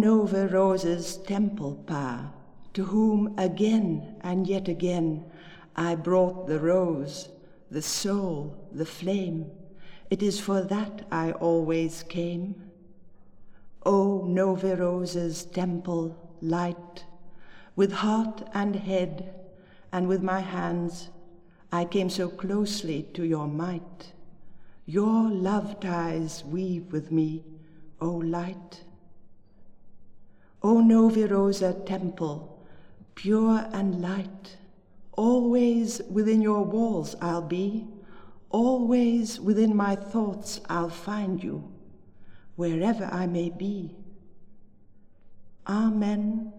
Noverosa's temple pa, to whom again and yet again I brought the rose, the soul, the flame, it is for that I always came. O Noverosa's temple, light, with heart and head, and with my hands, I came so closely to your might. Your love ties weave with me, O light. O Noverosa temple, pure and light, always within your walls I'll be, always within my thoughts I'll find you, wherever I may be. Amen.